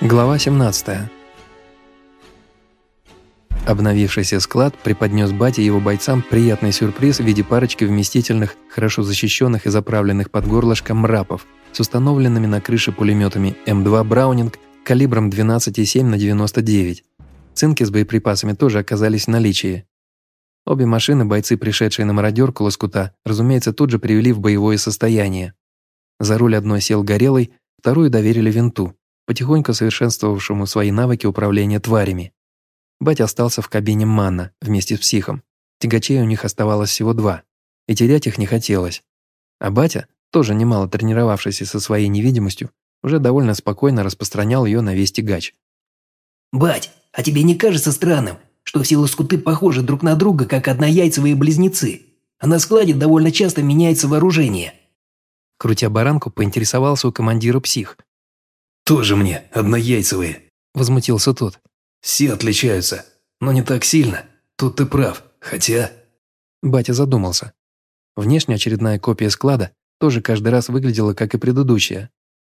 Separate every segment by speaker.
Speaker 1: Глава 17. Обновившийся склад преподнес Бате и его бойцам приятный сюрприз в виде парочки вместительных, хорошо защищенных и заправленных под горлышко мрапов с установленными на крыше пулеметами М2 «Браунинг» калибром 12,7 на 99. Цинки с боеприпасами тоже оказались в наличии. Обе машины бойцы, пришедшие на мародерку Лоскута, разумеется, тут же привели в боевое состояние. За руль одной сел Горелый, вторую доверили винту потихоньку совершенствовавшему свои навыки управления тварями. Батя остался в кабине Манна вместе с психом. Тягачей у них оставалось всего два, и терять их не хотелось. А батя, тоже немало тренировавшийся со своей невидимостью, уже довольно спокойно распространял ее на весь тягач.
Speaker 2: «Бать, а тебе не кажется странным, что все лоскуты похожи друг на друга, как однояйцевые близнецы? А на складе довольно часто меняется вооружение?»
Speaker 1: Крутя баранку, поинтересовался у командира псих,
Speaker 3: «Тоже мне, однояйцевые», –
Speaker 1: возмутился тот.
Speaker 3: «Все отличаются, но не так сильно. Тут ты прав, хотя...»
Speaker 1: Батя задумался. Внешне очередная копия склада тоже каждый раз выглядела, как и предыдущая.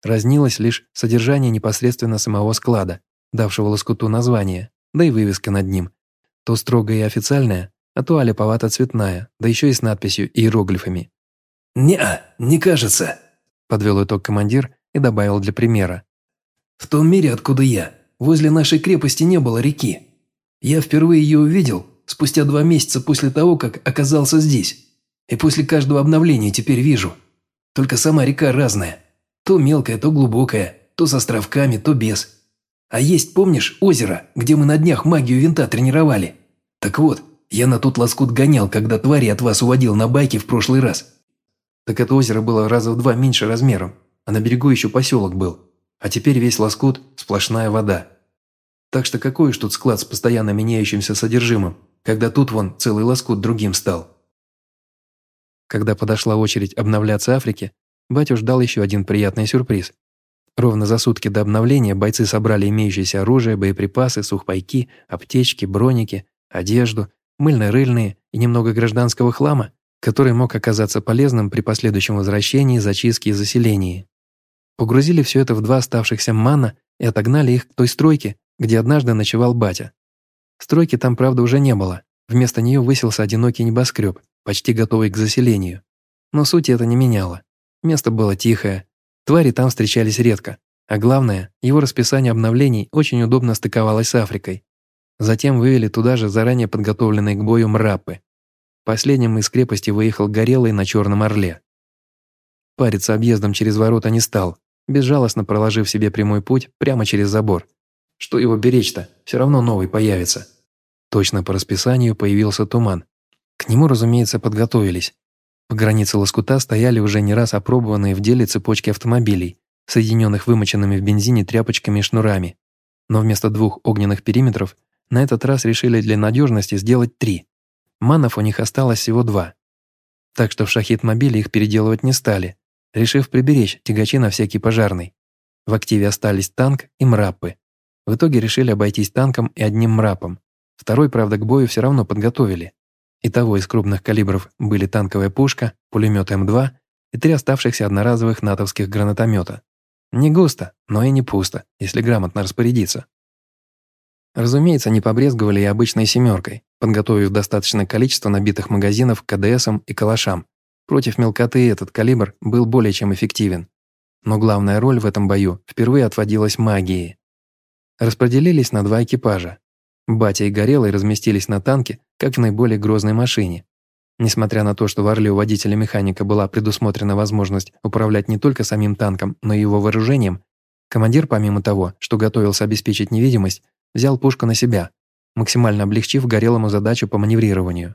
Speaker 1: Разнилось лишь содержание непосредственно самого склада, давшего лоскуту название, да и вывеска над ним. То строгая и официальная, а то аляповато-цветная, да еще и с надписью иероглифами.
Speaker 3: «Не-а, не кажется», –
Speaker 1: подвел итог командир и добавил для примера.
Speaker 3: В том мире, откуда я, возле нашей крепости не было реки. Я впервые ее увидел спустя два месяца после того, как оказался здесь. И после каждого обновления теперь вижу. Только сама река разная. То мелкая, то глубокая, то с островками, то без. А есть, помнишь, озеро, где мы на днях магию винта тренировали? Так вот, я на тот лоскут гонял, когда твари от вас уводил на байке в прошлый раз.
Speaker 1: Так это озеро было раза в два меньше размером, а на берегу еще поселок был. А теперь весь лоскут – сплошная вода. Так что какой уж тут склад с постоянно меняющимся содержимым, когда тут вон целый лоскут другим стал. Когда подошла очередь обновляться Африке, батю ждал еще один приятный сюрприз. Ровно за сутки до обновления бойцы собрали имеющееся оружие, боеприпасы, сухпайки, аптечки, броники, одежду, мыльно-рыльные и немного гражданского хлама, который мог оказаться полезным при последующем возвращении, зачистке и заселении. Погрузили все это в два оставшихся мана и отогнали их к той стройке, где однажды ночевал батя. Стройки там, правда, уже не было. Вместо нее высился одинокий небоскреб, почти готовый к заселению. Но сути это не меняло. Место было тихое, твари там встречались редко, а главное, его расписание обновлений очень удобно стыковалось с Африкой. Затем вывели туда же заранее подготовленные к бою мрапы. Последним из крепости выехал Горелый на Черном Орле. Париться объездом через ворота не стал, безжалостно проложив себе прямой путь прямо через забор. Что его беречь-то, все равно новый появится. Точно по расписанию появился туман. К нему, разумеется, подготовились. По границе лоскута стояли уже не раз опробованные в деле цепочки автомобилей, соединенных вымоченными в бензине тряпочками и шнурами. Но вместо двух огненных периметров на этот раз решили для надежности сделать три. Манов у них осталось всего два. Так что в шахид-мобиле их переделывать не стали, решив приберечь тягачи на всякий пожарный. В активе остались танк и мрапы. В итоге решили обойтись танком и одним мрапом. Второй, правда, к бою все равно подготовили. Итого из крупных калибров были танковая пушка, пулемет М2 и три оставшихся одноразовых натовских гранатомета. Не густо, но и не пусто, если грамотно распорядиться. Разумеется, не побрезговали и обычной «семеркой», подготовив достаточное количество набитых магазинов КДСам и калашам, Против мелкоты этот калибр был более чем эффективен. Но главная роль в этом бою впервые отводилась магии. Распределились на два экипажа. Батя и Горелый разместились на танке, как в наиболее грозной машине. Несмотря на то, что в Орле у водителя-механика была предусмотрена возможность управлять не только самим танком, но и его вооружением, командир, помимо того, что готовился обеспечить невидимость, взял пушку на себя, максимально облегчив Горелому задачу по маневрированию.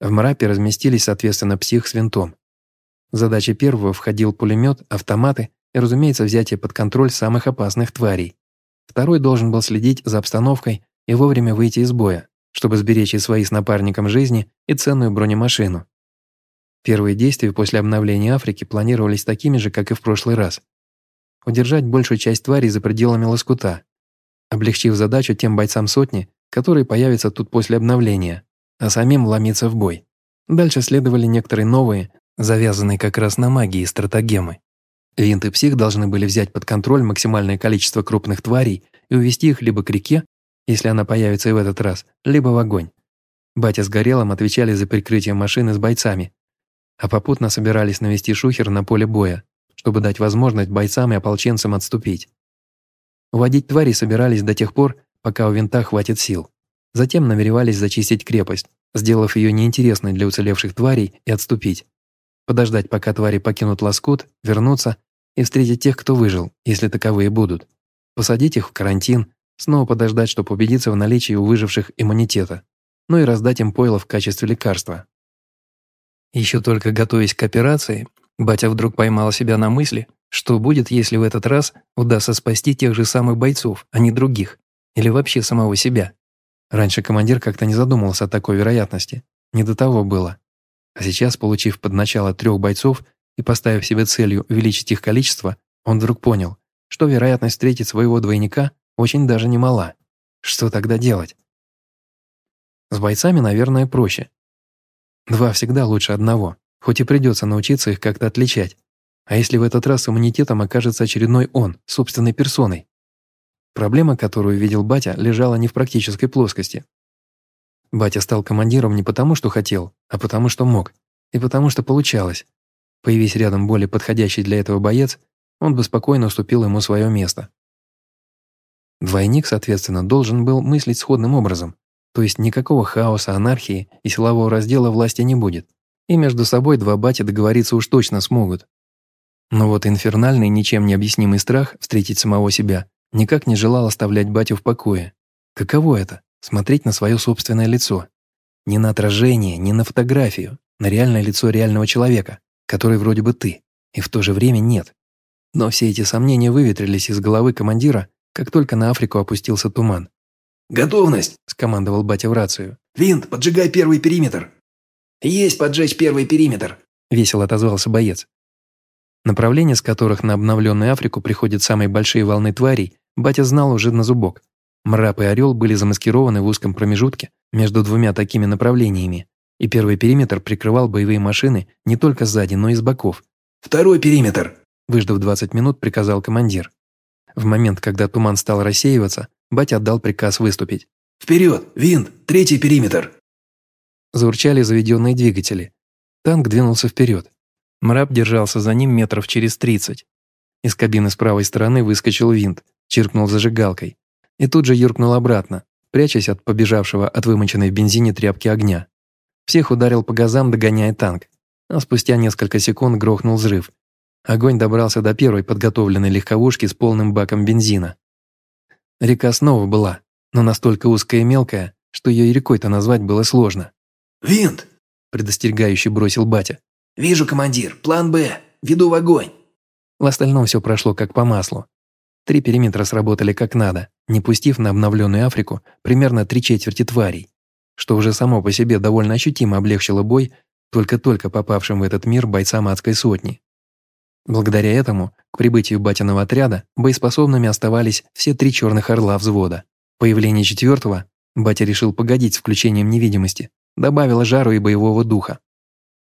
Speaker 1: В МРАПе разместились, соответственно, псих с винтом. В первого входил пулемет, автоматы и, разумеется, взятие под контроль самых опасных тварей. Второй должен был следить за обстановкой и вовремя выйти из боя, чтобы сберечь и свои с напарником жизни и ценную бронемашину. Первые действия после обновления Африки планировались такими же, как и в прошлый раз. Удержать большую часть тварей за пределами лоскута, облегчив задачу тем бойцам сотни, которые появятся тут после обновления, а самим ломиться в бой. Дальше следовали некоторые новые, завязанные как раз на магии стратагемы. Винт и псих должны были взять под контроль максимальное количество крупных тварей и увести их либо к реке, если она появится и в этот раз, либо в огонь. Батя с Горелым отвечали за прикрытие машины с бойцами, а попутно собирались навести шухер на поле боя, чтобы дать возможность бойцам и ополченцам отступить. Уводить твари собирались до тех пор, пока у винта хватит сил. Затем намеревались зачистить крепость, сделав ее неинтересной для уцелевших тварей и отступить. Подождать, пока твари покинут лоскут, вернуться и встретить тех, кто выжил, если таковые будут. Посадить их в карантин, снова подождать, чтобы убедиться в наличии у выживших иммунитета, ну и раздать им пойло в качестве лекарства. Еще только готовясь к операции, батя вдруг поймал себя на мысли, что будет, если в этот раз удастся спасти тех же самых бойцов, а не других, или вообще самого себя. Раньше командир как-то не задумывался о такой вероятности, не до того было. А сейчас, получив под начало трех бойцов, и поставив себе целью увеличить их количество, он вдруг понял, что вероятность встретить своего двойника очень даже немала. Что тогда делать? С бойцами, наверное, проще. Два всегда лучше одного, хоть и придется научиться их как-то отличать. А если в этот раз иммунитетом окажется очередной он, собственной персоной? Проблема, которую видел батя, лежала не в практической плоскости. Батя стал командиром не потому, что хотел, а потому, что мог, и потому, что получалось. Появись рядом более подходящий для этого боец, он бы спокойно уступил ему свое место. Двойник, соответственно, должен был мыслить сходным образом, то есть никакого хаоса, анархии и силового раздела власти не будет, и между собой два бати договориться уж точно смогут. Но вот инфернальный, ничем не объяснимый страх встретить самого себя никак не желал оставлять батю в покое. Каково это – смотреть на свое собственное лицо? Не на отражение, не на фотографию, на реальное лицо реального человека, который вроде бы ты, и в то же время нет. Но все эти сомнения выветрились из головы командира, как только на Африку опустился туман.
Speaker 2: «Готовность!»
Speaker 1: – скомандовал батя в рацию.
Speaker 2: «Винт, поджигай первый периметр!» «Есть поджечь первый периметр!»
Speaker 1: – весело отозвался боец. Направления, с которых на обновленную Африку приходят самые большие волны тварей, батя знал уже на зубок. Мрап и Орел были замаскированы в узком промежутке между двумя такими направлениями, и первый периметр прикрывал боевые машины не только сзади, но и с боков.
Speaker 2: «Второй периметр!»
Speaker 1: Выждав 20 минут, приказал командир. В момент, когда туман стал рассеиваться, батя отдал приказ выступить.
Speaker 2: «Вперед! Винт! Третий периметр!»
Speaker 1: Заурчали заведенные двигатели. Танк двинулся вперед. Мраб держался за ним метров через 30. Из кабины с правой стороны выскочил винт, чиркнул зажигалкой. И тут же юркнул обратно, прячась от побежавшего от вымоченной в бензине тряпки огня. Всех ударил по газам, догоняя танк. А спустя несколько секунд грохнул взрыв. Огонь добрался до первой подготовленной легковушки с полным баком бензина. Река снова была, но настолько узкая и мелкая, что ее и рекой-то назвать было сложно.
Speaker 2: «Винт!»
Speaker 1: – предостерегающе бросил батя.
Speaker 2: «Вижу, командир. План «Б». Веду в огонь».
Speaker 1: В остальном все прошло как по маслу. Три периметра сработали как надо, не пустив на обновленную Африку примерно три четверти тварей что уже само по себе довольно ощутимо облегчило бой только-только попавшим в этот мир бойцам адской сотни. Благодаря этому, к прибытию батиного отряда, боеспособными оставались все три черных орла взвода. Появление четвертого батя решил погодить с включением невидимости, добавило жару и боевого духа.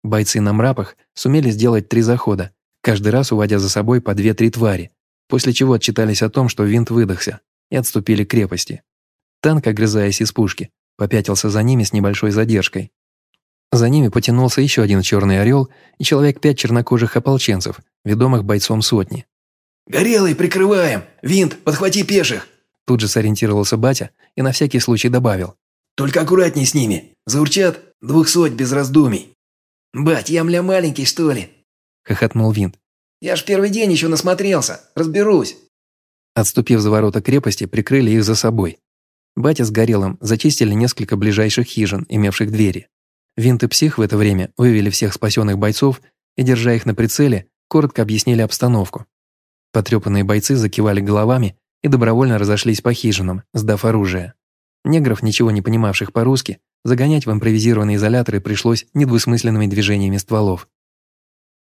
Speaker 1: Бойцы на мрапах сумели сделать три захода, каждый раз уводя за собой по две-три твари, после чего отчитались о том, что винт выдохся, и отступили к крепости. Танк, огрызаясь из пушки, попятился за ними с небольшой задержкой. За ними потянулся еще один черный орел и человек пять чернокожих ополченцев, ведомых бойцом сотни.
Speaker 2: «Горелый, прикрываем! Винт, подхвати пеших!»
Speaker 1: Тут же сориентировался батя и на всякий случай добавил.
Speaker 2: «Только аккуратней с ними! Заурчат двухсот без раздумий!» «Бать, я мля маленький, что ли?»
Speaker 1: – хохотнул Винт.
Speaker 2: «Я ж первый день еще насмотрелся, разберусь!»
Speaker 1: Отступив за ворота крепости, прикрыли их за собой. Батя с Горелым зачистили несколько ближайших хижин, имевших двери. Винт и Псих в это время вывели всех спасенных бойцов и, держа их на прицеле, коротко объяснили обстановку. Потрепанные бойцы закивали головами и добровольно разошлись по хижинам, сдав оружие. Негров, ничего не понимавших по-русски, загонять в импровизированные изоляторы пришлось недвусмысленными движениями стволов.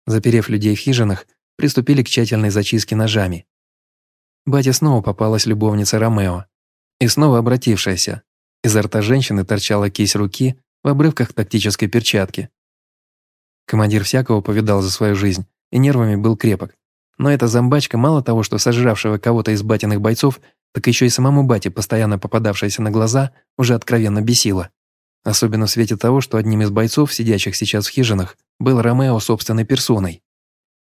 Speaker 1: Заперев людей в хижинах, приступили к тщательной зачистке ножами. Батя снова попалась любовница Ромео, и снова обратившаяся. Изо рта женщины торчала кисть руки в обрывках тактической перчатки. Командир всякого повидал за свою жизнь и нервами был крепок. Но эта зомбачка мало того, что сожравшего кого-то из батиных бойцов, так еще и самому бате, постоянно попадавшаяся на глаза, уже откровенно бесила. Особенно в свете того, что одним из бойцов, сидящих сейчас в хижинах, был Ромео собственной персоной.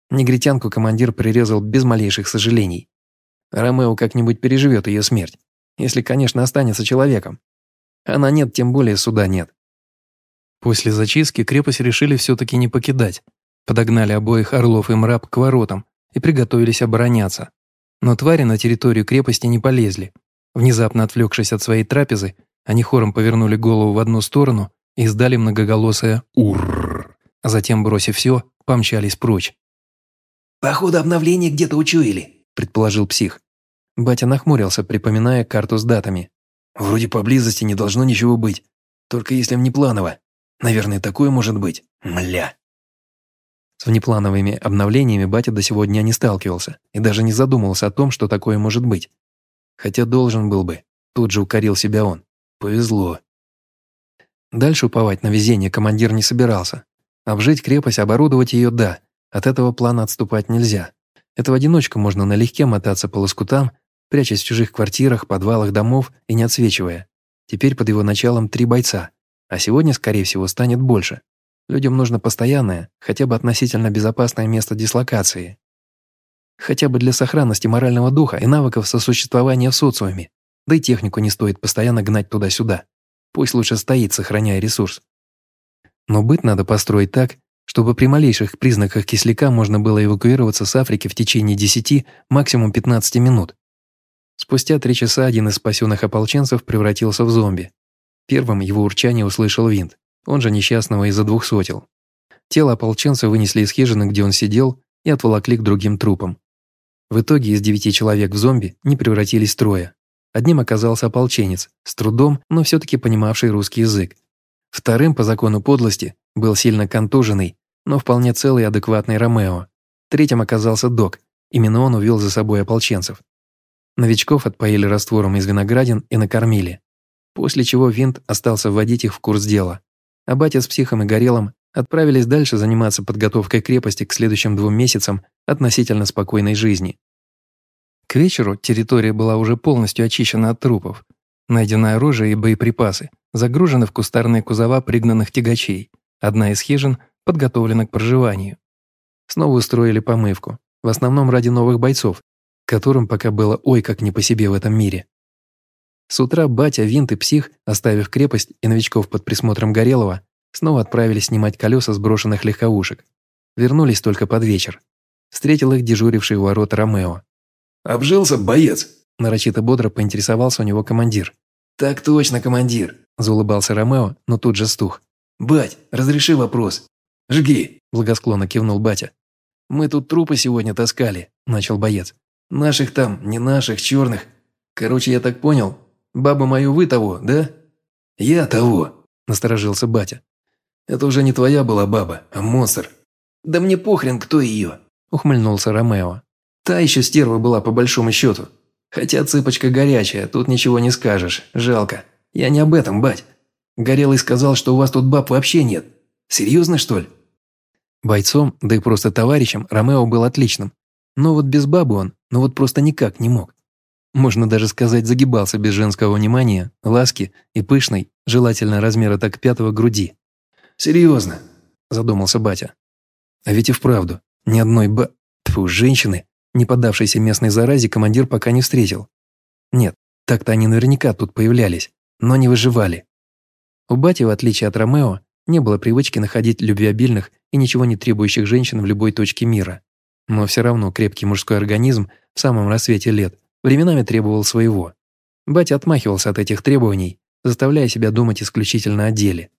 Speaker 1: Негритянку командир прирезал без малейших сожалений. Ромео как-нибудь переживет ее смерть, если, конечно, останется человеком. Она нет, тем более суда нет.
Speaker 3: После зачистки крепость решили все-таки не покидать. Подогнали обоих орлов и мраб к воротам, и приготовились обороняться. Но твари на территорию крепости не полезли. Внезапно отвлекшись от своей трапезы, они хором повернули голову в одну сторону и издали многоголосое «Урррр», а затем, бросив все, помчались прочь.
Speaker 2: «Походу обновление где-то учуяли», –
Speaker 1: предположил псих. Батя нахмурился, припоминая карту с датами. «Вроде поблизости не должно ничего быть. Только если внепланово. Наверное, такое может быть. Мля». С внеплановыми обновлениями батя до сегодня не сталкивался и даже не задумывался о том, что такое может быть. Хотя должен был бы. Тут же укорил себя он. Повезло. Дальше уповать на везение командир не собирался. Обжить крепость, оборудовать ее – да. От этого плана отступать нельзя. Это в одиночку можно налегке мотаться по лоскутам, прячась в чужих квартирах, подвалах домов и не отсвечивая. Теперь под его началом три бойца, а сегодня, скорее всего, станет больше. Людям нужно постоянное, хотя бы относительно безопасное место дислокации. Хотя бы для сохранности морального духа и навыков сосуществования в социуме. Да и технику не стоит постоянно гнать туда-сюда. Пусть лучше стоит, сохраняя ресурс. Но быт надо построить так, чтобы при малейших признаках кисляка можно было эвакуироваться с Африки в течение 10, максимум 15 минут. Спустя три часа один из спасенных ополченцев превратился в зомби. Первым его урчание услышал Винт он же несчастного из-за двух сотел. Тело ополченца вынесли из хижины, где он сидел, и отволокли к другим трупам. В итоге из девяти человек в зомби не превратились трое. Одним оказался ополченец, с трудом, но все-таки понимавший русский язык. Вторым, по закону подлости, был сильно контуженный, но вполне целый и адекватный Ромео. Третьим оказался док, именно он увел за собой ополченцев. Новичков отпоили раствором из виноградин и накормили. После чего Винт остался вводить их в курс дела а батя с психом и горелым отправились дальше заниматься подготовкой крепости к следующим двум месяцам относительно спокойной жизни. К вечеру территория была уже полностью очищена от трупов. Найдено оружие и боеприпасы, загружены в кустарные кузова пригнанных тягачей. Одна из хижин подготовлена к проживанию. Снова устроили помывку, в основном ради новых бойцов, которым пока было ой как не по себе в этом мире. С утра батя, винт и псих, оставив крепость и новичков под присмотром Горелого, снова отправились снимать колеса сброшенных легковушек. Вернулись только под вечер. Встретил их дежуривший у ворот Ромео.
Speaker 4: «Обжился, боец?»
Speaker 1: Нарочито бодро поинтересовался у него командир.
Speaker 4: «Так точно, командир», –
Speaker 1: заулыбался Ромео, но тут же стух.
Speaker 4: «Бать, разреши вопрос». «Жги», –
Speaker 1: благосклонно кивнул батя.
Speaker 4: «Мы тут трупы сегодня таскали», – начал боец. «Наших там, не наших, черных. Короче, я так понял, Бабу мою вы того, да?» «Я того», – насторожился батя. «Это уже не твоя была баба, а монстр». «Да мне похрен, кто ее», – ухмыльнулся Ромео. «Та еще стерва была по большому счету. Хотя цыпочка горячая, тут ничего не скажешь, жалко. Я не об этом, бать. Горелый сказал, что у вас тут баб вообще нет. Серьезно, что ли?»
Speaker 1: Бойцом, да и просто товарищем, Ромео был отличным. Но вот без бабы он, ну вот просто никак не мог. Можно даже сказать, загибался без женского внимания, ласки и пышной, желательно размера так пятого груди.
Speaker 4: «Серьезно?»
Speaker 1: – задумался батя. А ведь и вправду, ни одной ба... Тьфу, женщины, не поддавшейся местной заразе, командир пока не встретил. Нет, так-то они наверняка тут появлялись, но не выживали. У бати, в отличие от Ромео, не было привычки находить любвеобильных и ничего не требующих женщин в любой точке мира. Но все равно крепкий мужской организм в самом рассвете лет временами требовал своего. Батя отмахивался от этих требований, заставляя себя думать исключительно о деле.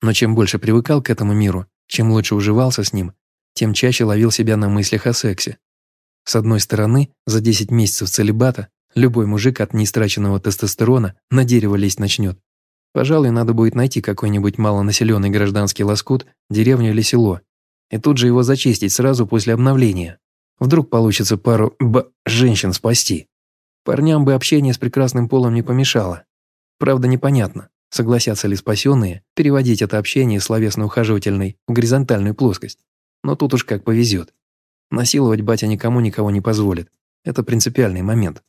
Speaker 1: Но чем больше привыкал к этому миру, чем лучше уживался с ним, тем чаще ловил себя на мыслях о сексе. С одной стороны, за 10 месяцев целебата любой мужик от неистраченного тестостерона на дерево лезть начнет. Пожалуй, надо будет найти какой-нибудь малонаселенный гражданский лоскут, деревню или село, и тут же его зачистить сразу после обновления. Вдруг получится пару б женщин спасти. Парням бы общение с прекрасным полом не помешало. Правда, непонятно, согласятся ли спасенные переводить это общение словесно-ухаживательной в горизонтальную плоскость. Но тут уж как повезет. Насиловать батя никому никого не позволит. Это принципиальный момент.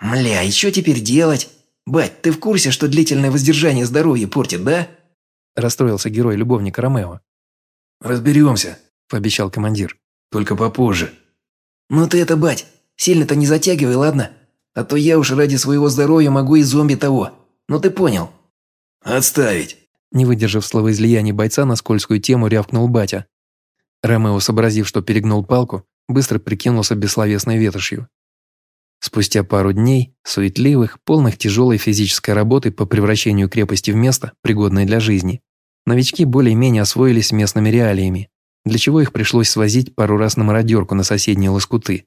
Speaker 2: «Мля, и что теперь делать? Бать, ты в курсе, что длительное воздержание здоровье портит, да?»
Speaker 1: Расстроился герой любовника Ромео.
Speaker 3: «Разберемся», –
Speaker 1: пообещал командир.
Speaker 3: «Только попозже».
Speaker 2: «Ну ты это, бать, сильно-то не затягивай, ладно? А то я уж ради своего здоровья могу и зомби того. Ну ты понял».
Speaker 3: «Отставить!»
Speaker 1: Не выдержав словоизлияний бойца на скользкую тему, рявкнул батя. Ромео, сообразив, что перегнул палку, быстро прикинулся бессловесной ветошью. Спустя пару дней, суетливых, полных тяжелой физической работы по превращению крепости в место, пригодное для жизни, новички более-менее освоились местными реалиями, для чего их пришлось свозить пару раз на мародерку на соседние лоскуты.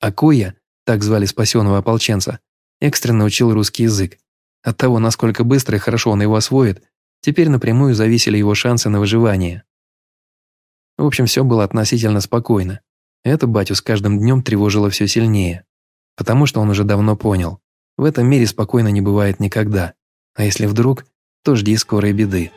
Speaker 1: А Коя, так звали спасенного ополченца, экстренно учил русский язык. От того, насколько быстро и хорошо он его освоит, теперь напрямую зависели его шансы на выживание. В общем, все было относительно спокойно. Это батю с каждым днем тревожило все сильнее. Потому что он уже давно понял. В этом мире спокойно не бывает никогда. А если вдруг, то жди скорой беды.